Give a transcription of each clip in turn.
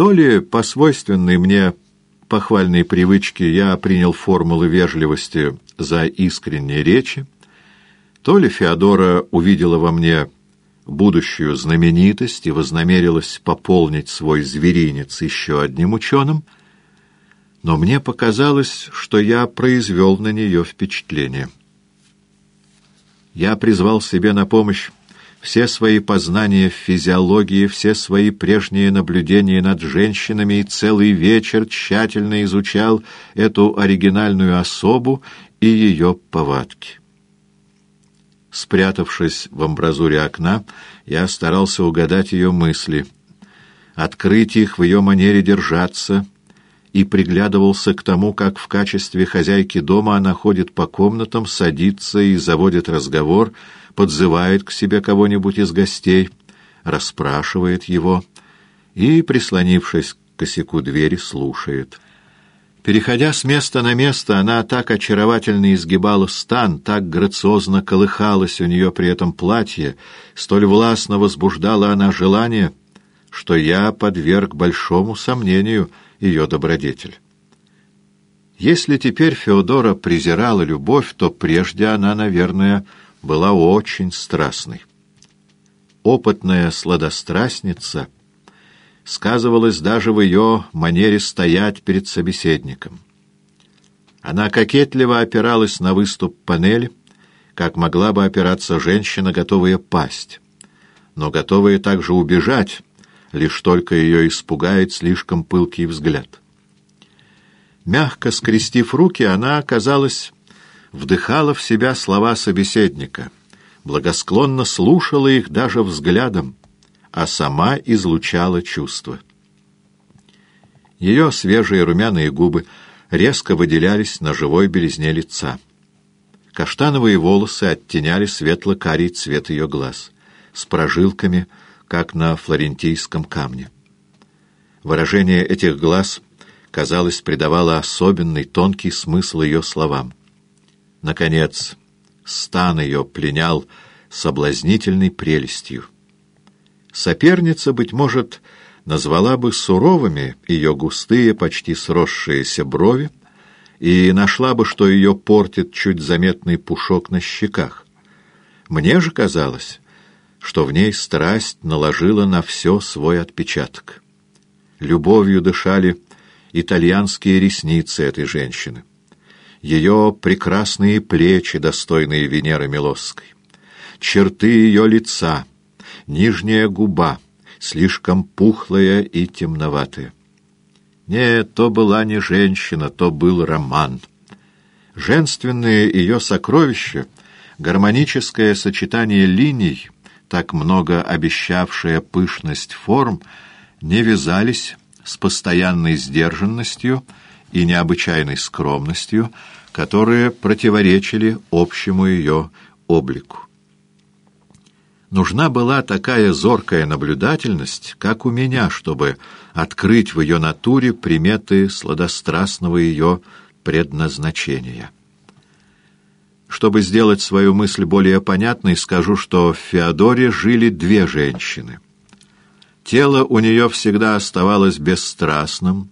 То ли по свойственной мне похвальной привычке я принял формулы вежливости за искренние речи, то ли Феодора увидела во мне будущую знаменитость и вознамерилась пополнить свой зверинец еще одним ученым, но мне показалось, что я произвел на нее впечатление. Я призвал себе на помощь все свои познания в физиологии, все свои прежние наблюдения над женщинами и целый вечер тщательно изучал эту оригинальную особу и ее повадки. Спрятавшись в амбразуре окна, я старался угадать ее мысли, открыть их в ее манере держаться и приглядывался к тому, как в качестве хозяйки дома она ходит по комнатам, садится и заводит разговор, подзывает к себе кого-нибудь из гостей, расспрашивает его и, прислонившись к косяку двери, слушает — Переходя с места на место, она так очаровательно изгибала стан, так грациозно колыхалась у нее при этом платье, столь властно возбуждала она желание, что я подверг большому сомнению ее добродетель. Если теперь Феодора презирала любовь, то прежде она, наверное, была очень страстной. Опытная сладострастница — сказывалось даже в ее манере стоять перед собеседником. Она кокетливо опиралась на выступ панели, как могла бы опираться женщина, готовая пасть, но готовая также убежать, лишь только ее испугает слишком пылкий взгляд. Мягко скрестив руки, она, казалось, вдыхала в себя слова собеседника, благосклонно слушала их даже взглядом, а сама излучала чувства. Ее свежие румяные губы резко выделялись на живой белизне лица. Каштановые волосы оттеняли светло-карий цвет ее глаз, с прожилками, как на флорентийском камне. Выражение этих глаз, казалось, придавало особенный тонкий смысл ее словам. Наконец, стан ее пленял соблазнительной прелестью. Соперница, быть может, назвала бы суровыми ее густые, почти сросшиеся брови и нашла бы, что ее портит чуть заметный пушок на щеках. Мне же казалось, что в ней страсть наложила на все свой отпечаток. Любовью дышали итальянские ресницы этой женщины, ее прекрасные плечи, достойные Венеры Милосской, черты ее лица — нижняя губа, слишком пухлая и темноватая. Нет, то была не женщина, то был роман. Женственные ее сокровища, гармоническое сочетание линий, так много обещавшая пышность форм, не вязались с постоянной сдержанностью и необычайной скромностью, которые противоречили общему ее облику. Нужна была такая зоркая наблюдательность, как у меня, чтобы открыть в ее натуре приметы сладострастного ее предназначения. Чтобы сделать свою мысль более понятной, скажу, что в Феодоре жили две женщины. Тело у нее всегда оставалось бесстрастным,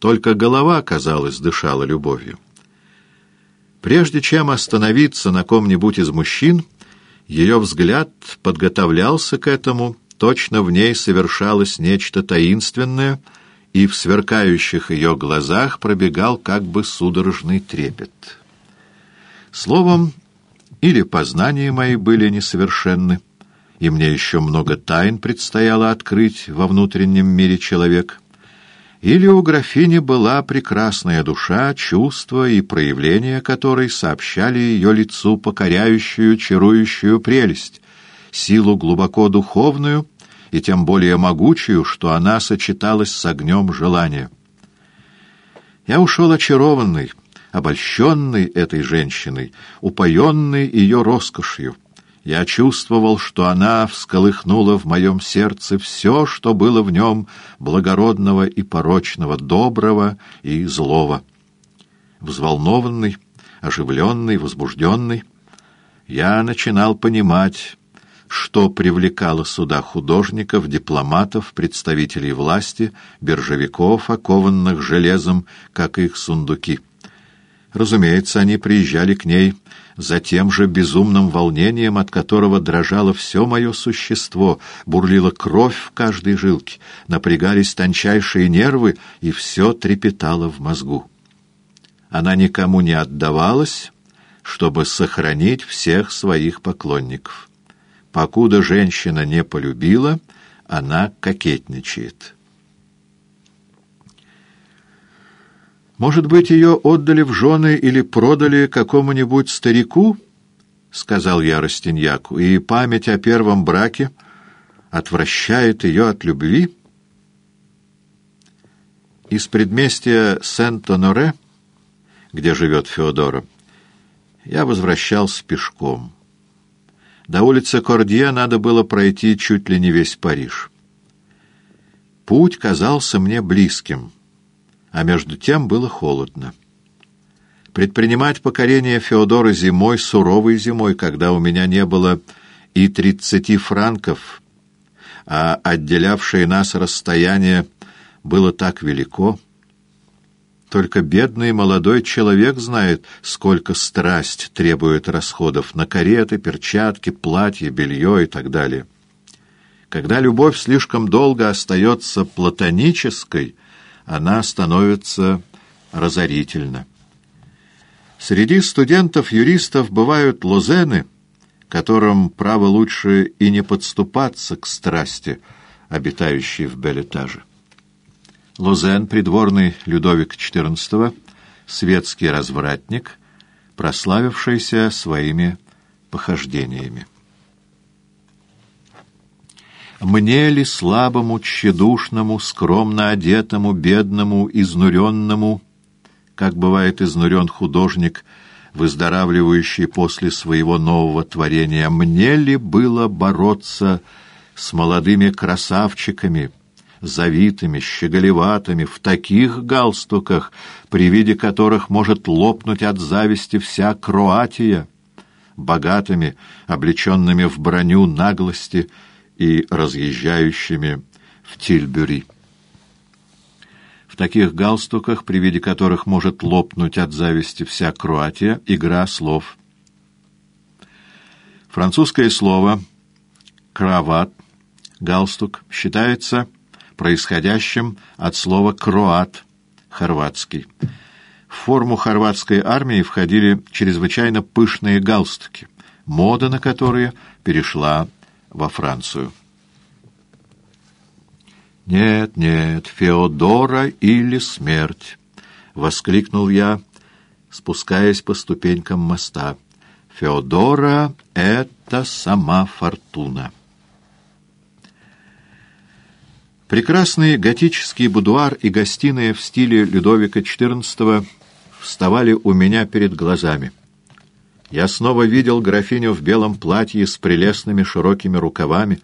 только голова, казалось, дышала любовью. Прежде чем остановиться на ком-нибудь из мужчин — ее взгляд подготовлялся к этому, точно в ней совершалось нечто таинственное, и в сверкающих ее глазах пробегал как бы судорожный трепет. Словом, или познания мои были несовершенны, и мне еще много тайн предстояло открыть во внутреннем мире человека, или у графини была прекрасная душа, чувства и проявления которой сообщали ее лицу покоряющую, чарующую прелесть, силу глубоко духовную и тем более могучую, что она сочеталась с огнем желания. Я ушел очарованный, обольщенный этой женщиной, упоенный ее роскошью, я чувствовал, что она всколыхнула в моем сердце все, что было в нем благородного и порочного, доброго и злого. Взволнованный, оживленный, возбужденный, я начинал понимать, что привлекало сюда художников, дипломатов, представителей власти, биржевиков, окованных железом, как их сундуки. Разумеется, они приезжали к ней за тем же безумным волнением, от которого дрожало все мое существо, бурлила кровь в каждой жилке, напрягались тончайшие нервы, и все трепетало в мозгу. Она никому не отдавалась, чтобы сохранить всех своих поклонников. Покуда женщина не полюбила, она кокетничает. «Может быть, ее отдали в жены или продали какому-нибудь старику?» — сказал я Растиньяку, — «и память о первом браке отвращает ее от любви?» Из предместья Сент-Оноре, где живет Феодора, я возвращался пешком. До улицы Кордье надо было пройти чуть ли не весь Париж. Путь казался мне близким, а между тем было холодно. Предпринимать покорение Феодора зимой, суровой зимой, когда у меня не было и тридцати франков, а отделявшее нас расстояние было так велико — только бедный молодой человек знает, сколько страсть требует расходов на кареты, перчатки, платье, белье и так далее. Когда любовь слишком долго остается платонической, она становится разорительна. Среди студентов-юристов бывают лозены, которым право лучше и не подступаться к страсти, обитающей в белетаже. Лузен, придворный Людовик XIV, светский развратник, прославившийся своими похождениями. Мне ли слабому, тщедушному, скромно одетому, бедному, изнуренному, как бывает изнурен художник, выздоравливающий после своего нового творения, мне ли было бороться с молодыми красавчиками, завитыми, щеголеватыми, в таких галстуках, при виде которых может лопнуть от зависти вся Кроатия, богатыми, облеченными в броню наглости и разъезжающими в Тильбюри. В таких галстуках, при виде которых может лопнуть от зависти вся Кроатия, игра слов. Французское слово «крават», галстук, считается происходящим от слова «кроат» — хорватский. В форму хорватской армии входили чрезвычайно пышные галстуки, мода на которые перешла во Францию. «Нет, нет, Феодора или смерть!» — воскликнул я, спускаясь по ступенькам моста. «Феодора — это сама фортуна!» Прекрасный готический будуар и гостиная в стиле Людовика XIV вставали у меня перед глазами. Я снова видел графиню в белом платье с прелестными широкими рукавами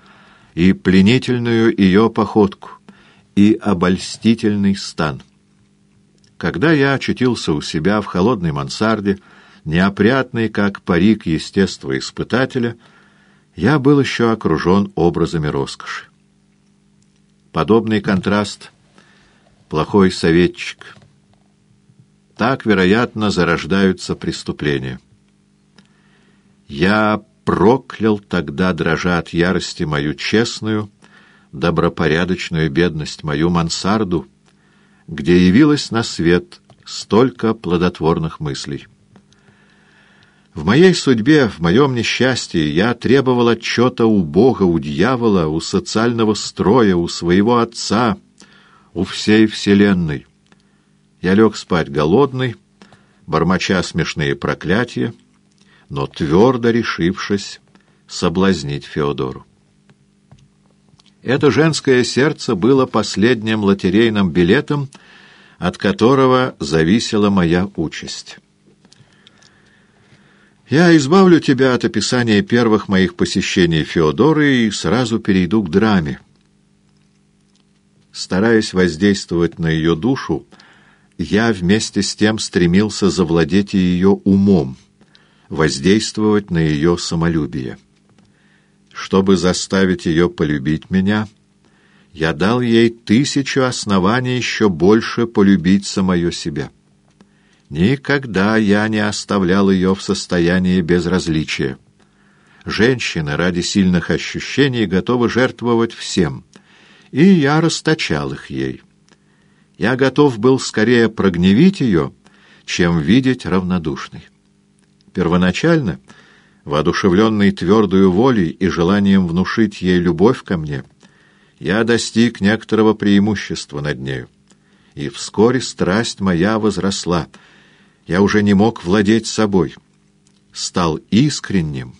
и пленительную ее походку, и обольстительный стан. Когда я очутился у себя в холодной мансарде, неопрятный, как парик естествоиспытателя, я был еще окружен образами роскоши. Подобный контраст — плохой советчик. Так, вероятно, зарождаются преступления. Я проклял тогда, дрожа от ярости, мою честную, добропорядочную бедность, мою мансарду, где явилось на свет столько плодотворных мыслей. В моей судьбе, в моем несчастье я требовал отчета у Бога, у дьявола, у социального строя, у своего отца, у всей вселенной. Я лег спать голодный, бормоча смешные проклятия, но твердо решившись соблазнить Феодору. Это женское сердце было последним лотерейным билетом, от которого зависела моя участь. Я избавлю тебя от описания первых моих посещений Феодоры и сразу перейду к драме. Стараясь воздействовать на ее душу, я вместе с тем стремился завладеть ее умом, воздействовать на ее самолюбие. Чтобы заставить ее полюбить меня, я дал ей тысячу оснований еще больше полюбить самое себя. Никогда я не оставлял ее в состоянии безразличия. Женщины ради сильных ощущений готовы жертвовать всем, и я расточал их ей. Я готов был скорее прогневить ее, чем видеть равнодушной. Первоначально, воодушевленный твердою волей и желанием внушить ей любовь ко мне, я достиг некоторого преимущества над нею. И вскоре страсть моя возросла. Я уже не мог владеть собой. Стал искренним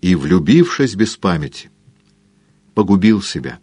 и, влюбившись без памяти, погубил себя.